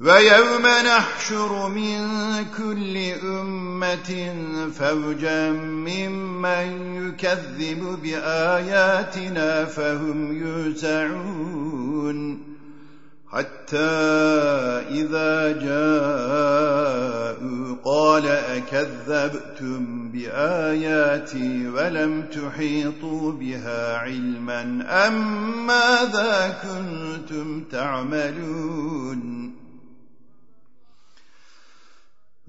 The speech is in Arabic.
ويوم نحشر من كل أمة فوجا ممن يكذب بآياتنا فهم يوزعون. حتى إذا جاءوا قال أكذبتم بآياتي ولم تحيطوا بها علما أم ماذا كنتم تعملون؟